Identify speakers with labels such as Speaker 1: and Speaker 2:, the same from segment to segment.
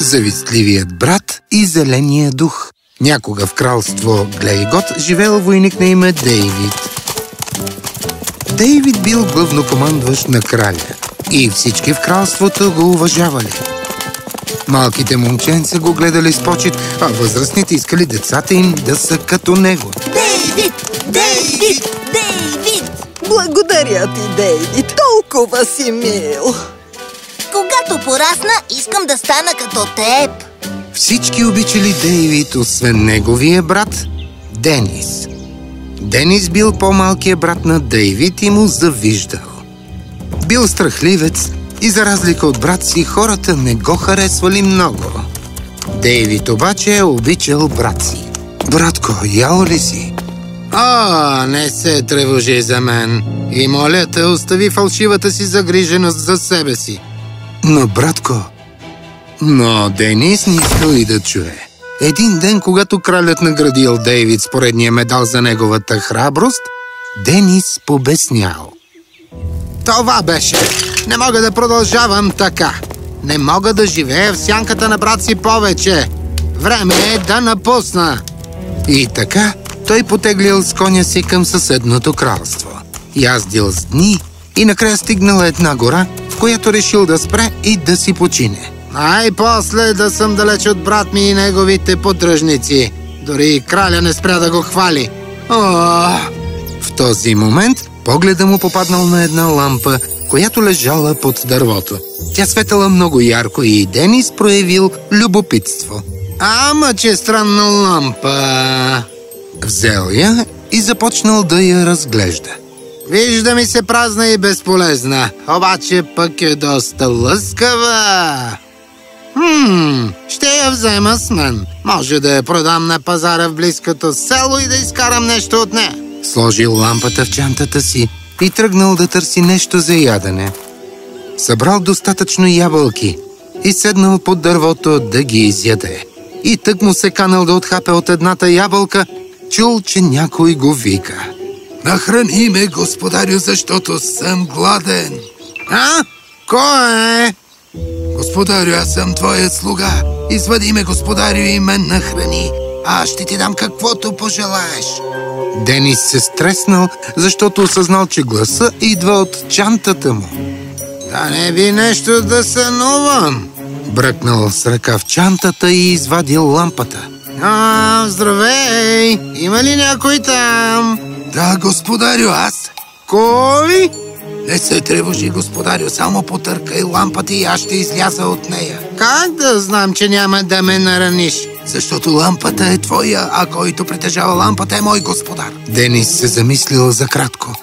Speaker 1: Завистливият брат и зеления дух Някога в кралство Глейгот живеел войник на име Дейвид. Дейвид бил главнокомандващ на краля и всички в кралството го уважавали. Малките момченца го гледали с почет, а възрастните искали децата им да са като него.
Speaker 2: Дейвид! Дейвид! Дейвид!
Speaker 3: Благодаря ти, Дейвид. Толкова си мил.
Speaker 2: Когато порасна, искам да стана като теб.
Speaker 1: Всички обичали Дейвид, освен неговия брат Денис. Денис бил по-малкият брат на Дейвид и му завиждал. Бил страхливец и за разлика от брат си, хората не го харесвали много. Дейвид обаче е обичал брат си. Братко, ял ли си? А, не се тревожи за мен. И моля те, остави фалшивата си загриженост за себе си. Но, братко, но Денис не искал и да чуе. Един ден, когато кралят наградил Дейвид с поредния медал за неговата храброст, Денис побеснял. Това беше. Не мога да продължавам така. Не мога да живея в сянката на брат си повече. Време е да напусна. И така той потеглил с коня си към съседното кралство. Яздил с дни и накрая стигнал една гора, която решил да спре и да си почине. Най-после да съм далеч от брат ми и неговите поддръжници. Дори и краля не спря да го хвали. О! В този момент погледа му попаднал на една лампа, която лежала под дървото. Тя светала много ярко и Денис проявил любопитство. Ама, че странна лампа! Взел я и започнал да я разглежда. Вижда ми се празна и безполезна, обаче пък е доста лъскава. Хм, ще я взема с мен. Може да я продам на пазара в близкото село и да изкарам нещо от нея. Сложил лампата в чантата си и тръгнал да търси нещо за ядене. Събрал достатъчно ябълки и седнал под дървото да ги изяде. И тък му се канал да отхапе от едната ябълка, чул, че някой го вика.
Speaker 4: Нахрани ме, господарю, защото съм гладен.
Speaker 1: А? Кой е?
Speaker 4: Господарю, аз съм твоят слуга. Извади ме, господарю, и мен нахрани. Аз ще ти дам каквото пожелаеш.
Speaker 1: Денис се стреснал, защото осъзнал, че гласа идва от чантата му. Да не би нещо да сънувам. Бръкнал с ръка в чантата и извадил лампата. А, здравей! Има ли някой там?
Speaker 4: Да, господарю, аз.
Speaker 1: Кой?
Speaker 4: Не се тревожи, господарю, само потъркай лампата и аз ще изляза от нея.
Speaker 1: Как да знам, че няма да ме нараниш?
Speaker 4: Защото лампата е твоя, а който притежава лампата е мой господар.
Speaker 1: Денис се замислил за кратко.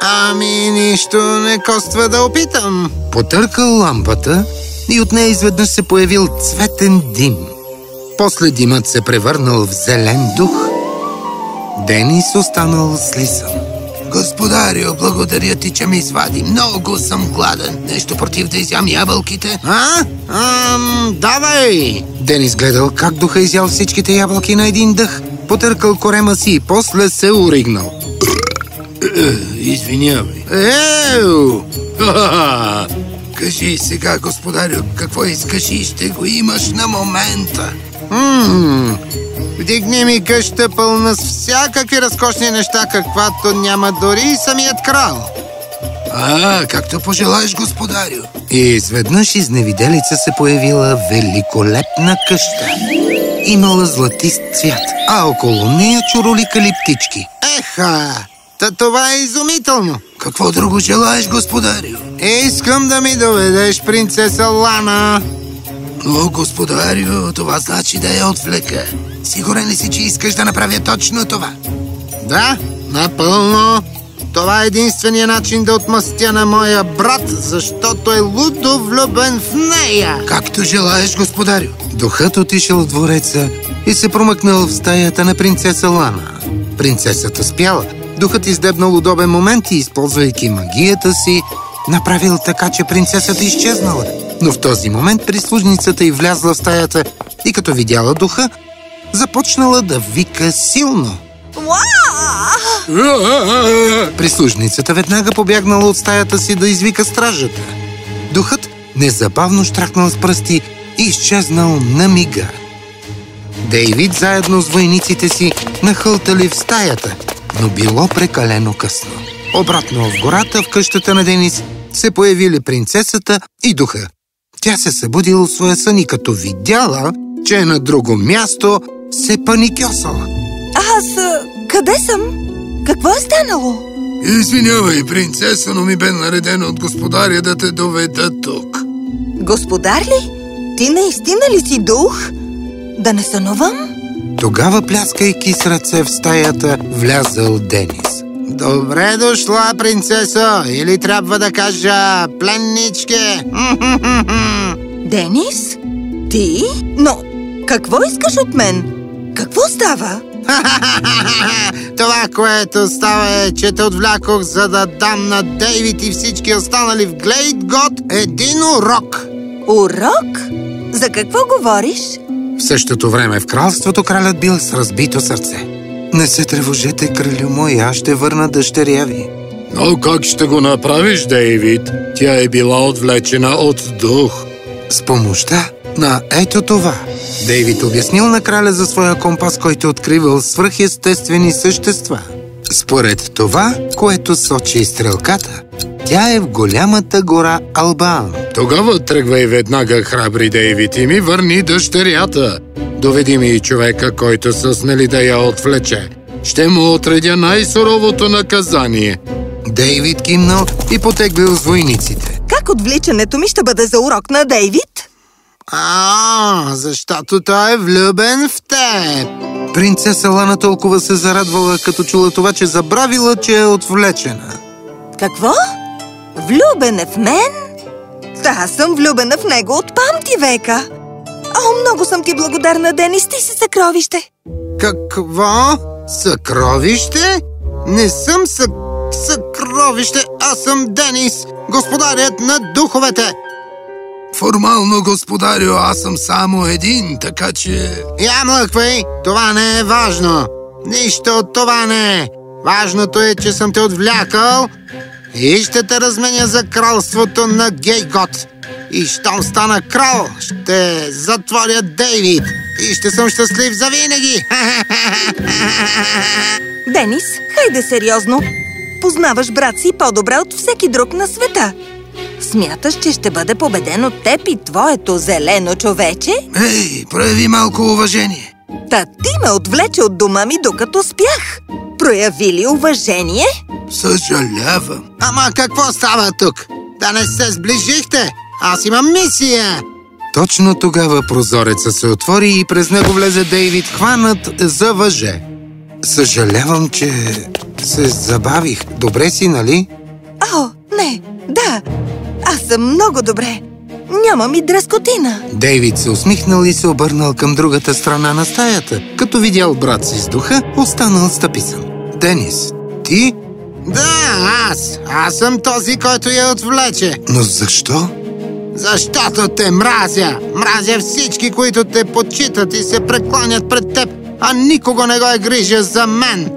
Speaker 1: Ами, нищо не коства да опитам. Потъркал лампата и от нея изведнъж се появил цветен дим. После димът се превърнал в зелен дух. Денис останал слисан.
Speaker 4: Господарю, благодаря ти, че ми извади. Много съм гладен. Нещо против да изям ябълките?
Speaker 1: А? Ам, давай! Денис гледал как духа изял всичките ябълки на един дъх. Потъркал корема си и после се уригнал.
Speaker 4: Извинявай.
Speaker 1: Еу!
Speaker 4: Кажи сега, господарю, какво искаш и ще го имаш на момента.
Speaker 1: Ммм, вдигни ми къща пълна с всякакви разкошни неща, каквато няма дори и самият крал.
Speaker 4: А, както пожелаеш, господарю.
Speaker 1: И изведнъж изневиделица се появила великолепна къща. Имала златист цвят, а около нея чуроликали птички. Еха! Та това е изумително!
Speaker 4: Какво друго желаеш, господарю?
Speaker 1: Искам да ми доведеш принцеса Лана.
Speaker 4: О, господарю, това значи да я отвлека. Сигурен ли си, че искаш да направя точно това?
Speaker 1: Да, напълно. Това е единствения начин да отмъстя на моя брат, защото е лудо влюбен в нея.
Speaker 4: Както желаеш, господарю.
Speaker 1: Духът отишъл в двореца и се промъкнал в стаята на принцеса Лана. Принцесата спяла. Духът издебнал удобен момент и, използвайки магията си, направил така, че принцесата изчезнала. Но в този момент прислужницата й влязла в стаята и като видяла духа, започнала да вика силно. Прислужницата веднага побягнала от стаята си да извика стражата. Духът незабавно штракнал с пръсти и изчезнал на мига. Дейвид заедно с войниците си нахълтали в стаята, но било прекалено късно. Обратно в гората, в къщата на Денис, се появили принцесата и духа. Тя се събудила от своя сън и като видяла, че е на друго място, се паникьосала.
Speaker 3: Аз къде съм? Какво е станало?
Speaker 4: Извинявай, принцеса, но ми бе наредено от господаря да те доведа тук.
Speaker 3: Господар ли? Ти наистина ли си дух? Да не сънувам?
Speaker 1: Тогава, пляскайки с ръце в стаята, влязъл Денис. Добре дошла, принцесо, или трябва да кажа пленничке.
Speaker 3: Денис? Ти? Но какво искаш от мен? Какво става?
Speaker 1: Това, което става е, че те отвлякох, за да дам на Дейвид и всички останали в Глейд Год един урок.
Speaker 3: Урок? За какво говориш?
Speaker 1: В същото време в кралството кралят бил с разбито сърце. Не се тревожете, кралю мой, аз ще върна дъщеря ви.
Speaker 5: Но как ще го направиш, Дейвид? Тя е била отвлечена от дух.
Speaker 1: С помощта на ето това. Дейвид обяснил на краля за своя компас, който откривал свръхестествени същества. Според това, което сочи стрелката, тя е в голямата гора Албаан.
Speaker 5: Тогава тръгвай веднага, храбри Дейвид, и ми върни дъщерята. Доведи ми и човека, който са смели да я отвлече. Ще му отредя най-суровото наказание.
Speaker 1: Дейвид кимнал и потеглил с войниците.
Speaker 3: Как отвличането ми ще бъде за урок на Дейвид?
Speaker 1: А, защото той е влюбен в теб. Принцеса Лана толкова се зарадвала, като чула това, че забравила, че е отвлечена.
Speaker 3: Какво? Влюбен е в мен? Да, съм влюбена в него от памти века. О, много съм ти благодарна, Денис, ти си съкровище.
Speaker 1: Какво? Съкровище? Не съм съ... съкровище, аз съм Денис, господарят на духовете.
Speaker 4: Формално, господарю, аз съм само един, така че...
Speaker 1: Я млъквай, това не е важно. Нищо от това не е. Важното е, че съм те отвлякал и ще те разменя за кралството на Гейгот. И щом стана крал, ще затворя Дейвид и ще съм щастлив за винаги.
Speaker 3: Денис, хайде сериозно. Познаваш брат си по-добре от всеки друг на света. Смяташ, че ще бъде победен от теб и твоето зелено човече?
Speaker 4: Ей, прояви малко уважение.
Speaker 3: Та ти ме отвлече от дома ми, докато спях. Прояви ли уважение?
Speaker 4: Съжалявам.
Speaker 1: Ама какво става тук? Да не се сближихте? Аз имам мисия! Точно тогава прозореца се отвори и през него влезе Дейвид, хванат за въже. Съжалявам, че се забавих. Добре си, нали?
Speaker 3: О, не, да, аз съм много добре. Нямам и дрескотина.
Speaker 1: Дейвид се усмихнал и се обърнал към другата страна на стаята. Като видял брат си с духа, останал стъписан. Денис, ти? Да, аз. Аз съм този, който я отвлече. Но защо? Защото те мразя. Мразя всички, които те почитат и се прекланят пред теб, а никого не го е грижа за мен.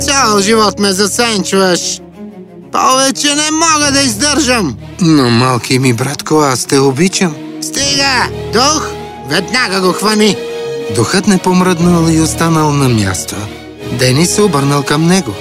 Speaker 1: Цял живот ме засенчваш. Повече не мога да издържам. Но, малки ми братко, аз те обичам. Стига! Дух, веднага го хвани. Духът не помръднал и останал на място. Денис се обърнал към него.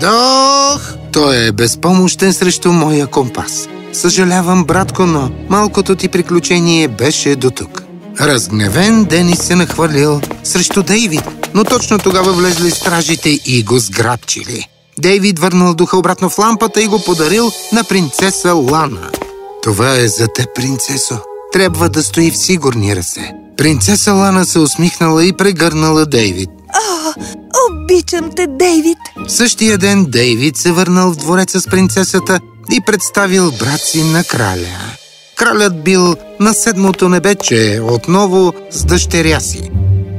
Speaker 1: Дух! Той е безпомощен срещу моя компас. Съжалявам, братко, но малкото ти приключение беше до тук. Разгневен, Денис се нахвърлил срещу Дейвид, но точно тогава влезли стражите и го сграбчили. Дейвид върнал духа обратно в лампата и го подарил на принцеса Лана. Това е за те, принцесо. Трябва да стои в сигурни ръце. Принцеса Лана се усмихнала и прегърнала Дейвид.
Speaker 3: О, обичам те, Дейвид.
Speaker 1: В същия ден Дейвид се върнал в двореца с принцесата и представил брат си на краля. Кралят бил на седмото небече, отново с дъщеря си.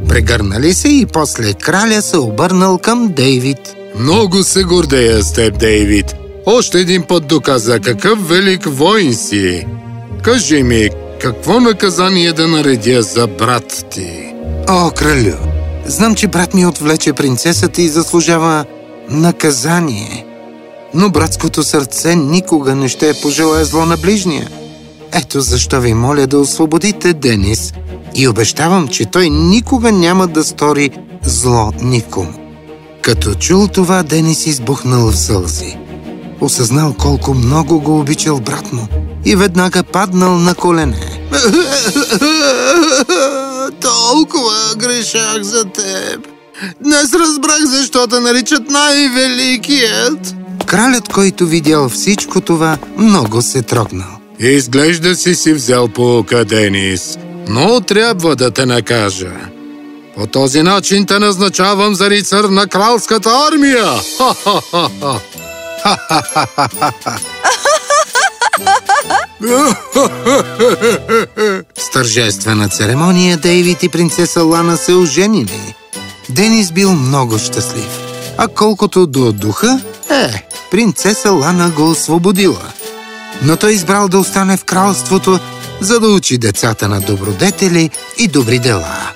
Speaker 1: Прегърнали се и после краля се обърнал към Дейвид.
Speaker 5: Много се гордея с теб, Дейвид. Още един път доказа какъв велик воин си. Кажи ми, какво наказание да наредя за брат ти?
Speaker 1: О, кралю, знам, че брат ми отвлече принцесата и заслужава наказание. Но братското сърце никога не ще пожелая зло на ближния. Ето защо ви моля да освободите Денис и обещавам, че той никога няма да стори зло никому. Като чул това, Денис избухнал в сълзи. Осъзнал колко много го обичал брат му и веднага паднал на колене.
Speaker 4: Толкова грешах за теб. Днес разбрах защо те наричат най-великият.
Speaker 1: Кралят, който видял всичко това, много се трогнал.
Speaker 5: Изглежда си си взел полука, Денис, но трябва да те накажа. По този начин те назначавам за рицар на кралската армия! Ха-ха-ха-ха!
Speaker 1: С тържествена церемония Дейвид и принцеса Лана се оженили. Денис бил много щастлив. А колкото до духа, е, принцеса Лана го освободила. Но той избрал да остане в кралството, за да учи децата на добродетели и добри дела.